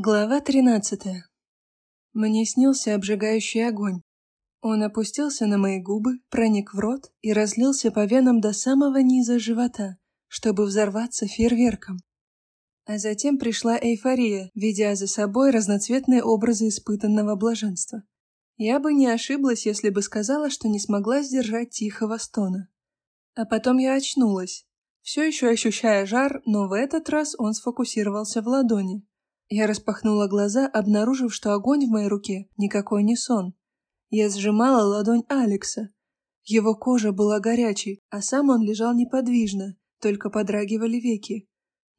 Глава тринадцатая. Мне снился обжигающий огонь. Он опустился на мои губы, проник в рот и разлился по венам до самого низа живота, чтобы взорваться фейерверком. А затем пришла эйфория, ведя за собой разноцветные образы испытанного блаженства. Я бы не ошиблась, если бы сказала, что не смогла сдержать тихого стона. А потом я очнулась, все еще ощущая жар, но в этот раз он сфокусировался в ладони. Я распахнула глаза, обнаружив, что огонь в моей руке никакой не сон. Я сжимала ладонь Алекса. Его кожа была горячей, а сам он лежал неподвижно, только подрагивали веки.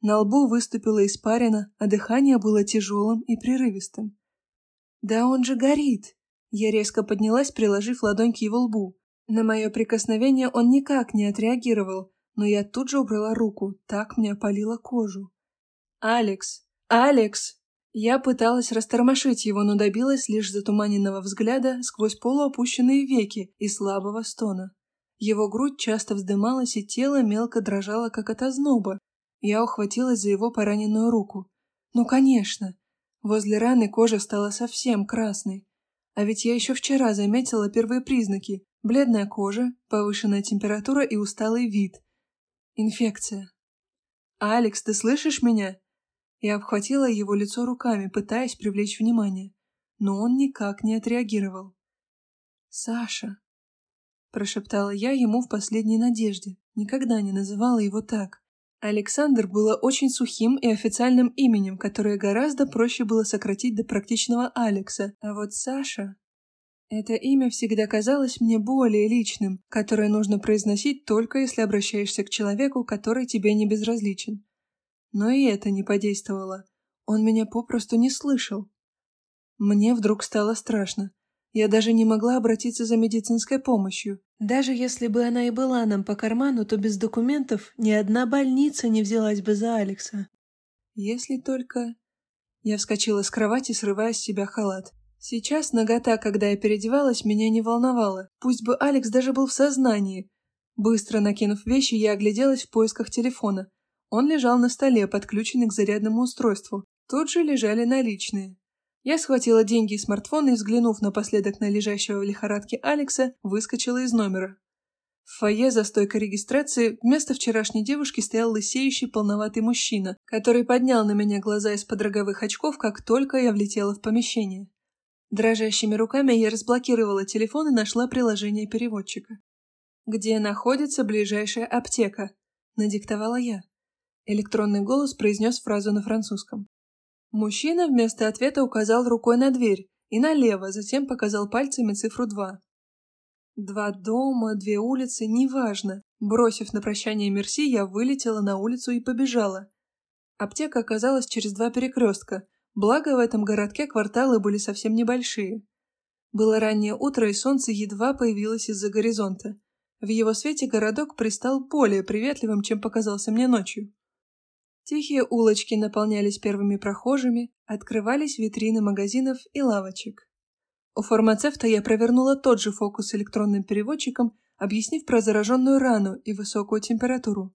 На лбу выступила испарина, а дыхание было тяжелым и прерывистым. «Да он же горит!» Я резко поднялась, приложив ладонь к его лбу. На мое прикосновение он никак не отреагировал, но я тут же убрала руку, так мне опалило кожу. «Алекс!» «Алекс!» Я пыталась растормошить его, но добилась лишь затуманенного взгляда сквозь полуопущенные веки и слабого стона. Его грудь часто вздымалась, и тело мелко дрожало, как от озноба. Я ухватилась за его пораненную руку. «Ну, конечно!» Возле раны кожа стала совсем красной. А ведь я еще вчера заметила первые признаки. Бледная кожа, повышенная температура и усталый вид. Инфекция. «Алекс, ты слышишь меня?» Я обхватила его лицо руками, пытаясь привлечь внимание, но он никак не отреагировал. «Саша», — прошептала я ему в последней надежде, никогда не называла его так. Александр было очень сухим и официальным именем, которое гораздо проще было сократить до практичного Алекса, а вот Саша... Это имя всегда казалось мне более личным, которое нужно произносить только если обращаешься к человеку, который тебе не безразличен. Но и это не подействовало. Он меня попросту не слышал. Мне вдруг стало страшно. Я даже не могла обратиться за медицинской помощью. Даже если бы она и была нам по карману, то без документов ни одна больница не взялась бы за Алекса. Если только... Я вскочила с кровати, срывая с себя халат. Сейчас нагота, когда я переодевалась, меня не волновала. Пусть бы Алекс даже был в сознании. Быстро накинув вещи, я огляделась в поисках телефона. Он лежал на столе, подключенный к зарядному устройству. Тут же лежали наличные. Я схватила деньги и смартфон и, взглянув напоследок на лежащего в лихорадке Алекса, выскочила из номера. В фойе за стойкой регистрации вместо вчерашней девушки стоял лысеющий полноватый мужчина, который поднял на меня глаза из-под роговых очков, как только я влетела в помещение. Дрожащими руками я разблокировала телефон и нашла приложение переводчика. «Где находится ближайшая аптека?» – надиктовала я. Электронный голос произнес фразу на французском. Мужчина вместо ответа указал рукой на дверь и налево, затем показал пальцами цифру два. Два дома, две улицы, неважно. Бросив на прощание Мерси, я вылетела на улицу и побежала. Аптека оказалась через два перекрестка, благо в этом городке кварталы были совсем небольшие. Было раннее утро, и солнце едва появилось из-за горизонта. В его свете городок пристал более приветливым, чем показался мне ночью. Тихие улочки наполнялись первыми прохожими, открывались витрины магазинов и лавочек. У фармацевта я провернула тот же фокус с электронным переводчиком, объяснив про зараженную рану и высокую температуру.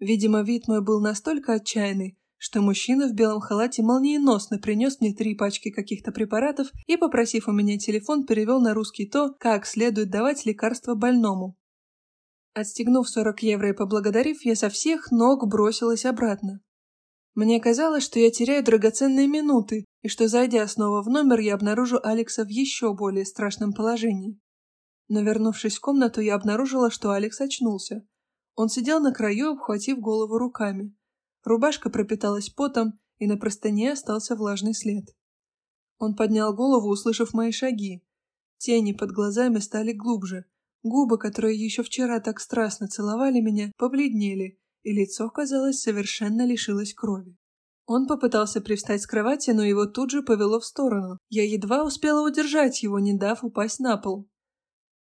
Видимо, вид мой был настолько отчаянный, что мужчина в белом халате молниеносно принес мне три пачки каких-то препаратов и, попросив у меня телефон, перевел на русский то, как следует давать лекарство больному. Отстегнув 40 евро и поблагодарив, я со всех ног бросилась обратно. Мне казалось, что я теряю драгоценные минуты, и что, зайдя снова в номер, я обнаружу Алекса в еще более страшном положении. Но, вернувшись в комнату, я обнаружила, что Алекс очнулся. Он сидел на краю, обхватив голову руками. Рубашка пропиталась потом, и на простыне остался влажный след. Он поднял голову, услышав мои шаги. Тени под глазами стали глубже, Губы, которые еще вчера так страстно целовали меня, побледнели, и лицо, казалось, совершенно лишилось крови. Он попытался привстать с кровати, но его тут же повело в сторону. Я едва успела удержать его, не дав упасть на пол.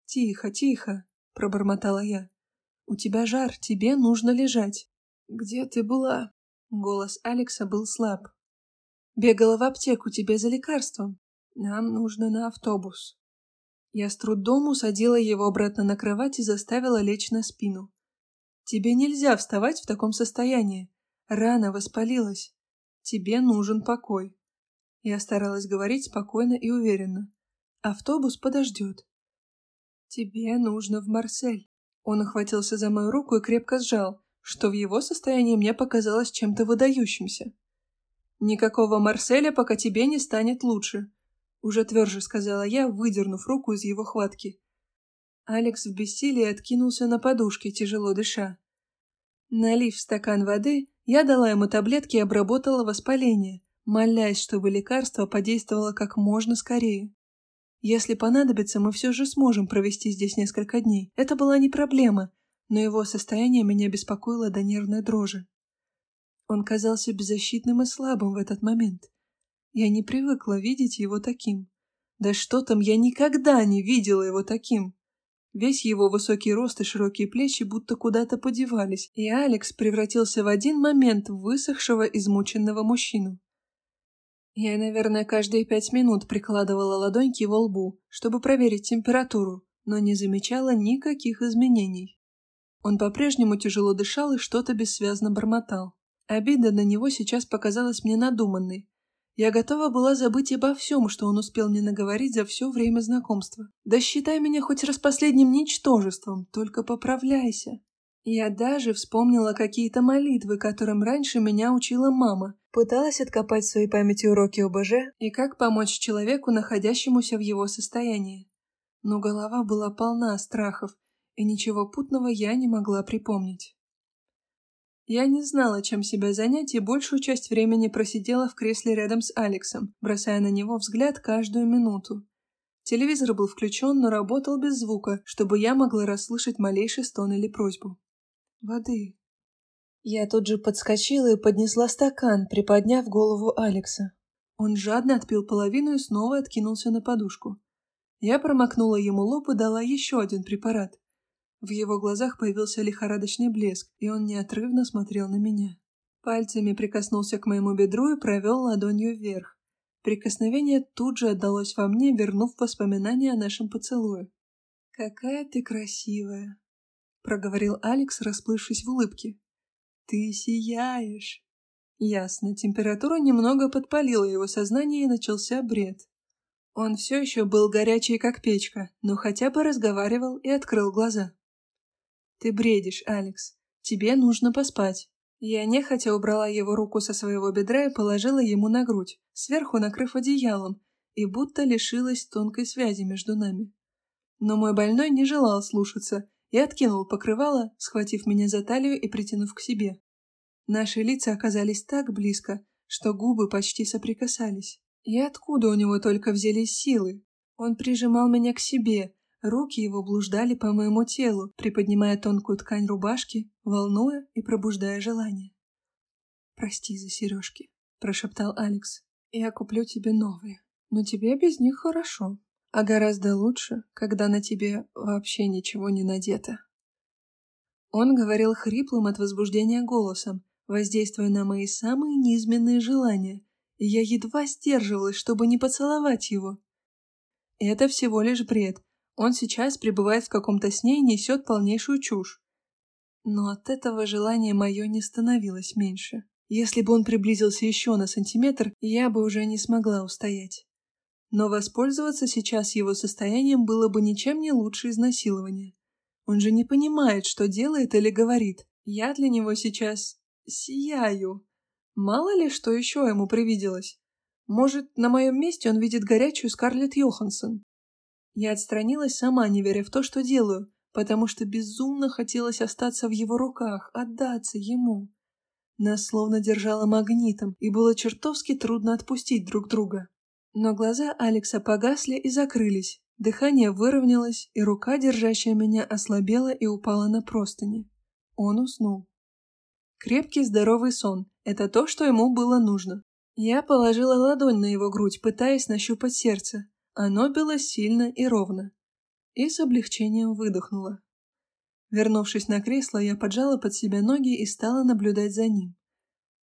«Тихо, тихо», — пробормотала я. «У тебя жар, тебе нужно лежать». «Где ты была?» Голос Алекса был слаб. «Бегала в аптеку тебе за лекарством. Нам нужно на автобус». Я с трудом усадила его обратно на кровать и заставила лечь на спину. «Тебе нельзя вставать в таком состоянии. Рана воспалилась. Тебе нужен покой». Я старалась говорить спокойно и уверенно. Автобус подождет. Тебе нужно в Марсель. Он охватился за мою руку и крепко сжал, что в его состоянии мне показалось чем-то выдающимся. «Никакого Марселя, пока тебе не станет лучше», — уже тверже сказала я, выдернув руку из его хватки. Алекс в бессилии откинулся на подушке, тяжело дыша. Налив стакан воды, я дала ему таблетки и обработала воспаление, молясь, чтобы лекарство подействовало как можно скорее. Если понадобится, мы все же сможем провести здесь несколько дней. Это была не проблема, но его состояние меня беспокоило до нервной дрожи. Он казался беззащитным и слабым в этот момент. Я не привыкла видеть его таким. Да что там, я никогда не видела его таким. Весь его высокий рост и широкие плечи будто куда-то подевались, и Алекс превратился в один момент в высохшего, измученного мужчину. Я, наверное, каждые пять минут прикладывала ладонь к его лбу, чтобы проверить температуру, но не замечала никаких изменений. Он по-прежнему тяжело дышал и что-то бессвязно бормотал. Обида на него сейчас показалась мне надуманной, я готова была забыть обо всем, что он успел мне наговорить за все время знакомства. Да считай меня хоть раз последним ничтожеством, только поправляйся. Я даже вспомнила какие-то молитвы, которым раньше меня учила мама. Пыталась откопать в своей памяти уроки ОБЖ и как помочь человеку, находящемуся в его состоянии. Но голова была полна страхов, и ничего путного я не могла припомнить. Я не знала, чем себя занять, и большую часть времени просидела в кресле рядом с Алексом, бросая на него взгляд каждую минуту. Телевизор был включен, но работал без звука, чтобы я могла расслышать малейший стон или просьбу. «Воды». Я тут же подскочила и поднесла стакан, приподняв голову Алекса. Он жадно отпил половину и снова откинулся на подушку. Я промокнула ему лоб и дала еще один препарат. В его глазах появился лихорадочный блеск, и он неотрывно смотрел на меня. Пальцами прикоснулся к моему бедру и провел ладонью вверх. Прикосновение тут же отдалось во мне, вернув воспоминания о нашем поцелуе. «Какая ты красивая!» — проговорил Алекс, расплывшись в улыбке. «Ты сияешь!» Ясно, температура немного подпалила его сознание и начался бред. Он все еще был горячий, как печка, но хотя бы разговаривал и открыл глаза. «Ты бредишь, Алекс. Тебе нужно поспать». Я нехотя убрала его руку со своего бедра и положила ему на грудь, сверху накрыв одеялом, и будто лишилась тонкой связи между нами. Но мой больной не желал слушаться и откинул покрывало, схватив меня за талию и притянув к себе. Наши лица оказались так близко, что губы почти соприкасались. И откуда у него только взялись силы? Он прижимал меня к себе, Руки его блуждали по моему телу, приподнимая тонкую ткань рубашки, волнуя и пробуждая желание. «Прости за сережки», — прошептал Алекс. «Я куплю тебе новые, но тебе без них хорошо, а гораздо лучше, когда на тебе вообще ничего не надето». Он говорил хриплым от возбуждения голосом, воздействуя на мои самые низменные желания, и я едва сдерживалась, чтобы не поцеловать его. Это всего лишь бред, он сейчас пребывает в каком-то сне и несет полнейшую чушь. Но от этого желание мое не становилось меньше. Если бы он приблизился еще на сантиметр, я бы уже не смогла устоять. Но воспользоваться сейчас его состоянием было бы ничем не лучше изнасилования. Он же не понимает, что делает или говорит. Я для него сейчас сияю. Мало ли, что еще ему привиделось. Может, на моем месте он видит горячую Скарлетт Йоханссон. Я отстранилась сама, не веря в то, что делаю, потому что безумно хотелось остаться в его руках, отдаться ему. Нас словно держало магнитом, и было чертовски трудно отпустить друг друга. Но глаза Алекса погасли и закрылись, дыхание выровнялось, и рука, держащая меня, ослабела и упала на простыни. Он уснул. Крепкий здоровый сон — это то, что ему было нужно. Я положила ладонь на его грудь, пытаясь нащупать сердце, оно било сильно и ровно. И с облегчением выдохнула. Вернувшись на кресло, я поджала под себя ноги и стала наблюдать за ним.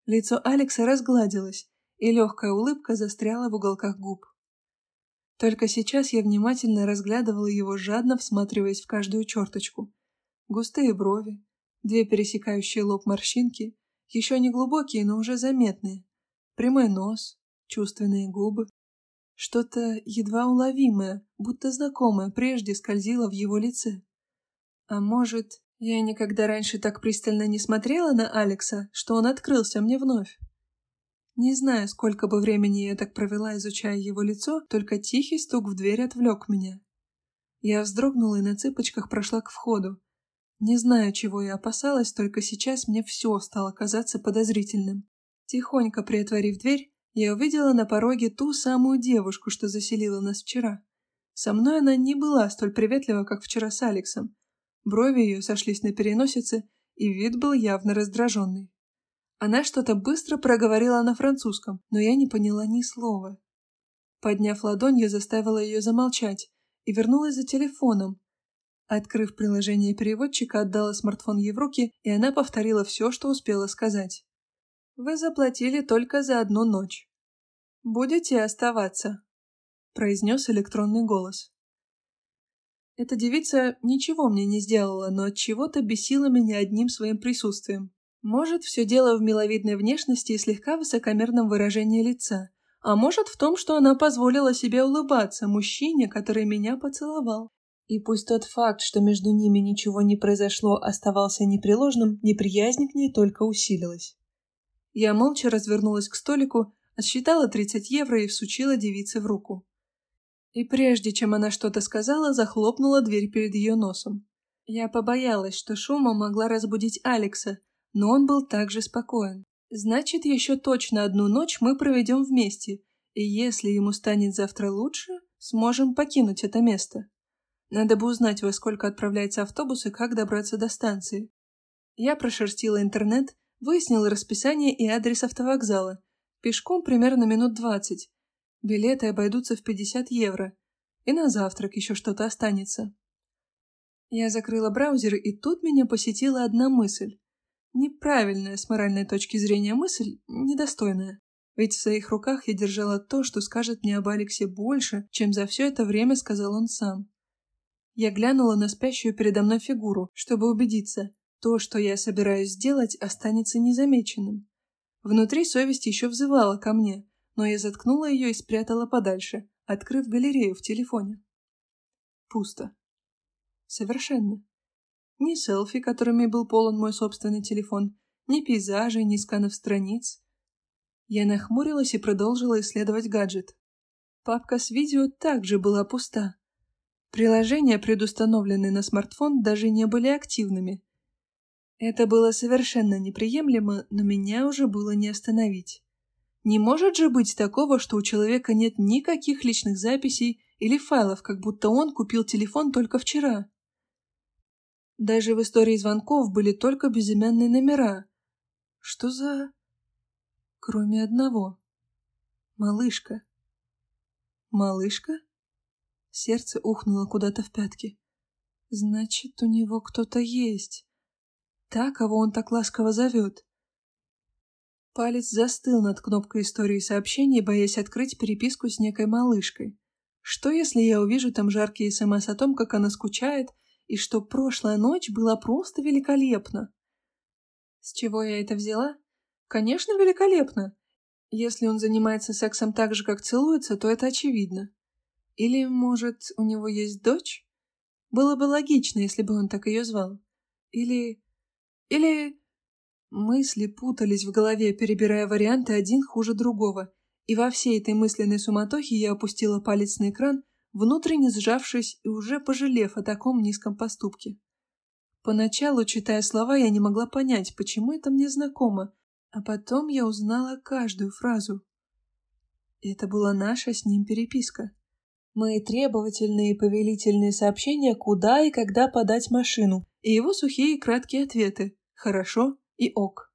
Лицо Алекса разгладилось, и легкая улыбка застряла в уголках губ. Только сейчас я внимательно разглядывала его, жадно всматриваясь в каждую черточку. Густые брови, две пересекающие лоб морщинки, еще не глубокие, но уже заметные, прямой нос, чувственные губы. Что-то едва уловимое, будто знакомое, прежде скользило в его лице. А может, я никогда раньше так пристально не смотрела на Алекса, что он открылся мне вновь? Не знаю, сколько бы времени я так провела, изучая его лицо, только тихий стук в дверь отвлек меня. Я вздрогнула и на цыпочках прошла к входу. Не знаю, чего я опасалась, только сейчас мне все стало казаться подозрительным. Тихонько приотворив дверь, я увидела на пороге ту самую девушку, что заселила нас вчера. Со мной она не была столь приветлива, как вчера с Алексом. Брови ее сошлись на переносице, и вид был явно раздраженный. Она что-то быстро проговорила на французском, но я не поняла ни слова. Подняв ладонь, я заставила ее замолчать и вернулась за телефоном. Открыв приложение переводчика, отдала смартфон ей в руки, и она повторила все, что успела сказать. Вы заплатили только за одну ночь. Будете оставаться?» — произнес электронный голос. Эта девица ничего мне не сделала, но от чего-то бесила меня одним своим присутствием. Может, все дело в миловидной внешности и слегка высокомерном выражении лица, а может в том, что она позволила себе улыбаться мужчине, который меня поцеловал. И пусть тот факт, что между ними ничего не произошло, оставался непреложным, неприязнь к ней только усилилась. Я молча развернулась к столику, отсчитала 30 евро и всучила девице в руку. И прежде чем она что-то сказала, захлопнула дверь перед ее носом. Я побоялась, что шума могла разбудить Алекса, но он был также спокоен. Значит, еще точно одну ночь мы проведем вместе, и если ему станет завтра лучше, сможем покинуть это место. Надо бы узнать, во сколько отправляется автобус и как добраться до станции. Я прошерстила интернет Выяснил расписание и адрес автовокзала. Пешком примерно минут двадцать. Билеты обойдутся в пятьдесят евро. И на завтрак еще что-то останется. Я закрыла браузер, и тут меня посетила одна мысль. Неправильная с моральной точки зрения мысль, недостойная. Ведь в своих руках я держала то, что скажет мне об Алексе больше, чем за все это время сказал он сам. Я глянула на спящую передо мной фигуру, чтобы убедиться. То, что я собираюсь сделать, останется незамеченным. Внутри совесть еще взывала ко мне, но я заткнула ее и спрятала подальше, открыв галерею в телефоне. Пусто. Совершенно. Ни селфи, которыми был полон мой собственный телефон, ни пейзажей, ни сканов страниц. Я нахмурилась и продолжила исследовать гаджет. Папка с видео также была пуста. Приложения, предустановленные на смартфон, даже не были активными, это было совершенно неприемлемо, но меня уже было не остановить. Не может же быть такого, что у человека нет никаких личных записей или файлов, как будто он купил телефон только вчера. Даже в истории звонков были только безымянные номера. Что за... Кроме одного. Малышка. Малышка? Сердце ухнуло куда-то в пятки. Значит, у него кто-то есть. Та, кого он так ласково зовет. Палец застыл над кнопкой истории сообщений, боясь открыть переписку с некой малышкой. Что, если я увижу там жаркие СМС о том, как она скучает, и что прошлая ночь была просто великолепна? С чего я это взяла? Конечно, великолепно. Если он занимается сексом так же, как целуется, то это очевидно. Или, может, у него есть дочь? Было бы логично, если бы он так ее звал. Или или... Мысли путались в голове, перебирая варианты один хуже другого, и во всей этой мысленной суматохе я опустила палец на экран, внутренне сжавшись и уже пожалев о таком низком поступке. Поначалу, читая слова, я не могла понять, почему это мне знакомо, а потом я узнала каждую фразу. Это была наша с ним переписка. Мои требовательные и повелительные сообщения, куда и когда подать машину, и его сухие и краткие ответы. Хорошо и ок.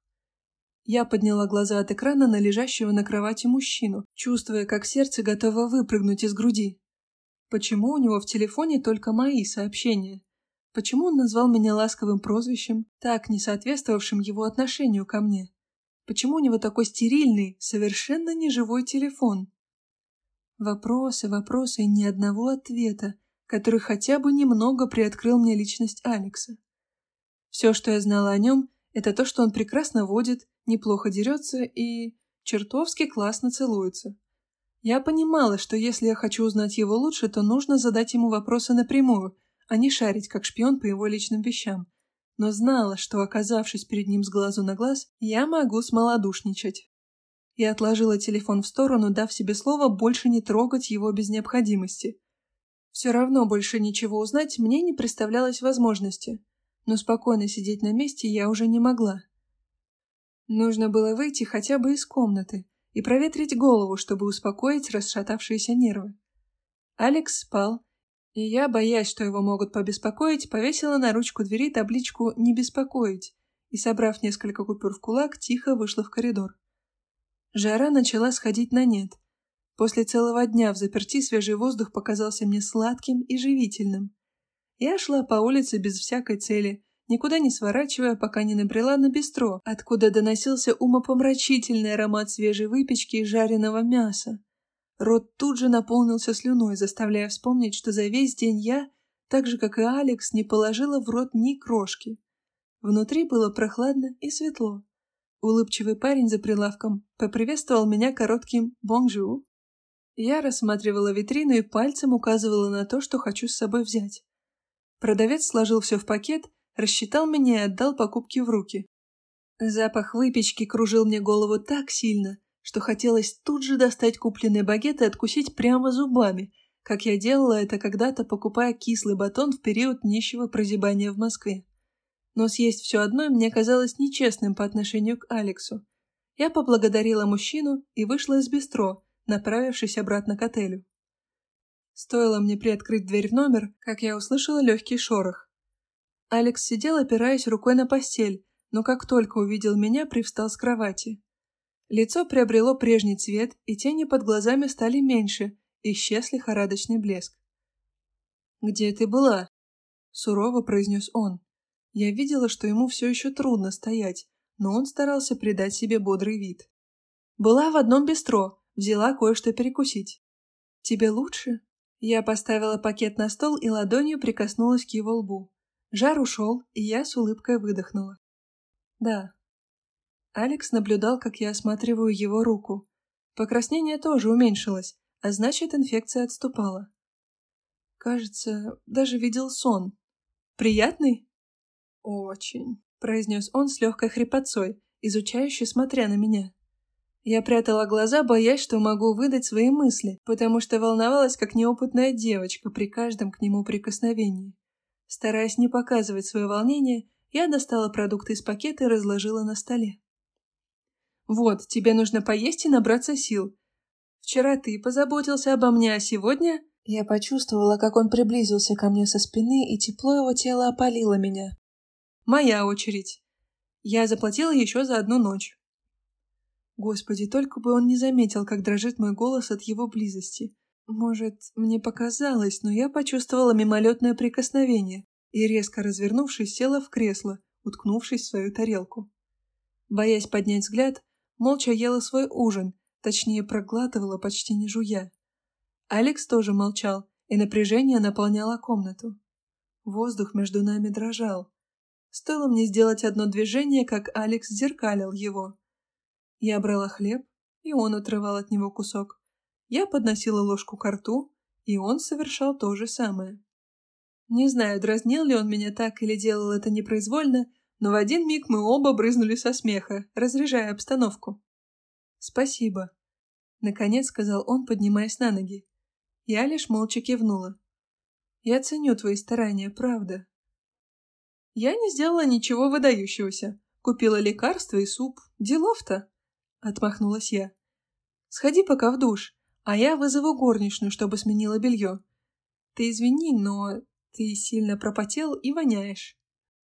Я подняла глаза от экрана на лежащего на кровати мужчину, чувствуя, как сердце готово выпрыгнуть из груди. Почему у него в телефоне только мои сообщения? Почему он назвал меня ласковым прозвищем, так не соответствовавшим его отношению ко мне? Почему у него такой стерильный, совершенно неживой телефон? Вопросы, вопросы и ни одного ответа, который хотя бы немного приоткрыл мне личность Алекса. Все, что я знала о нем, это то, что он прекрасно водит, неплохо дерется и чертовски классно целуются. Я понимала, что если я хочу узнать его лучше, то нужно задать ему вопросы напрямую, а не шарить как шпион по его личным вещам. Но знала, что, оказавшись перед ним с глазу на глаз, я могу смолодушничать. И отложила телефон в сторону, дав себе слово больше не трогать его без необходимости. Все равно больше ничего узнать мне не представлялось возможности, но спокойно сидеть на месте я уже не могла. Нужно было выйти хотя бы из комнаты, и проветрить голову, чтобы успокоить расшатавшиеся нервы. Алекс спал, и я, боясь, что его могут побеспокоить, повесила на ручку двери табличку «Не беспокоить» и, собрав несколько купюр в кулак, тихо вышла в коридор. Жара начала сходить на нет. После целого дня в заперти свежий воздух показался мне сладким и живительным. Я шла по улице без всякой цели, никуда не сворачивая, пока не набрела на бистро, откуда доносился умопомрачительный аромат свежей выпечки и жареного мяса. Рот тут же наполнился слюной, заставляя вспомнить, что за весь день я, так же, как и Алекс, не положила в рот ни крошки. Внутри было прохладно и светло. Улыбчивый парень за прилавком поприветствовал меня коротким «бонжу». Я рассматривала витрину и пальцем указывала на то, что хочу с собой взять. Продавец сложил все в пакет рассчитал меня и отдал покупки в руки. Запах выпечки кружил мне голову так сильно, что хотелось тут же достать купленный багет и откусить прямо зубами, как я делала это когда-то, покупая кислый батон в период нищего прозябания в Москве. Но съесть все одно мне казалось нечестным по отношению к Алексу. Я поблагодарила мужчину и вышла из бистро, направившись обратно к отелю. Стоило мне приоткрыть дверь в номер, как я услышала легкий шорох. Алекс сидел, опираясь рукой на постель, но как только увидел меня, привстал с кровати. Лицо приобрело прежний цвет, и тени под глазами стали меньше, исчез лихорадочный блеск. «Где ты была?» — сурово произнес он. Я видела, что ему все еще трудно стоять, но он старался придать себе бодрый вид. «Была в одном бистро, взяла кое-что перекусить». «Тебе лучше?» Я поставила пакет на стол и ладонью прикоснулась к его лбу. Жар ушел, и я с улыбкой выдохнула. Да. Алекс наблюдал, как я осматриваю его руку. Покраснение тоже уменьшилось, а значит, инфекция отступала. Кажется, даже видел сон. Приятный? Очень, произнес он с легкой хрипотцой, изучающе смотря на меня. Я прятала глаза, боясь, что могу выдать свои мысли, потому что волновалась, как неопытная девочка при каждом к нему прикосновении. Стараясь не показывать свое волнение, я достала продукты из пакета и разложила на столе. «Вот, тебе нужно поесть и набраться сил. Вчера ты позаботился обо мне, а сегодня...» Я почувствовала, как он приблизился ко мне со спины, и тепло его тела опалило меня. «Моя очередь. Я заплатила еще за одну ночь». Господи, только бы он не заметил, как дрожит мой голос от его близости. Может, мне показалось, но я почувствовала мимолетное прикосновение и, резко развернувшись, села в кресло, уткнувшись в свою тарелку. Боясь поднять взгляд, молча ела свой ужин, точнее проглатывала, почти не жуя. Алекс тоже молчал, и напряжение наполняло комнату. Воздух между нами дрожал. Стоило мне сделать одно движение, как Алекс зеркалил его. Я брала хлеб, и он отрывал от него кусок. Я подносила ложку к рту, и он совершал то же самое. Не знаю, дразнил ли он меня так или делал это непроизвольно, но в один миг мы оба брызнули со смеха, разряжая обстановку. «Спасибо», — наконец сказал он, поднимаясь на ноги. Я лишь молча кивнула. «Я ценю твои старания, правда». «Я не сделала ничего выдающегося. Купила лекарства и суп. Делов-то!» — отмахнулась я. «Сходи пока в душ. А я вызову горничную, чтобы сменила белье. Ты извини, но ты сильно пропотел и воняешь.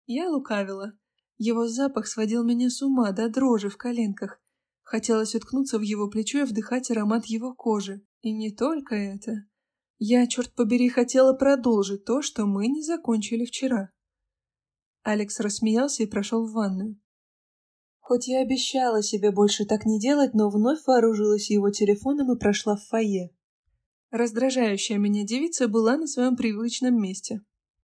Я лукавила. Его запах сводил меня с ума до дрожи в коленках. Хотелось уткнуться в его плечо и вдыхать аромат его кожи. И не только это. Я, черт побери, хотела продолжить то, что мы не закончили вчера. Алекс рассмеялся и прошел в ванную. Хоть я обещала себе больше так не делать, но вновь вооружилась его телефоном и прошла в фойе. Раздражающая меня девица была на своем привычном месте.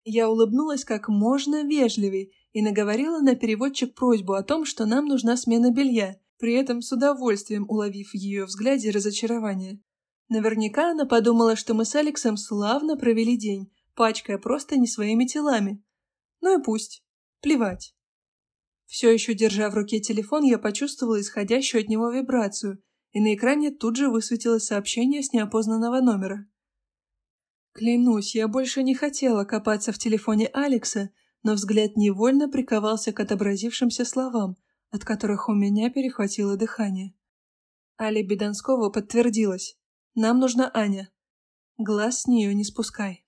Я улыбнулась как можно вежливей и наговорила на переводчик просьбу о том, что нам нужна смена белья, при этом с удовольствием уловив в ее взгляде разочарование. Наверняка она подумала, что мы с Алексом славно провели день, пачкая просто не своими телами. Ну и пусть. Плевать. Все еще держа в руке телефон, я почувствовала исходящую от него вибрацию, и на экране тут же высветилось сообщение с неопознанного номера. Клянусь, я больше не хотела копаться в телефоне Алекса, но взгляд невольно приковался к отобразившимся словам, от которых у меня перехватило дыхание. Али Беданского подтвердилась. Нам нужна Аня. Глаз с нее не спускай.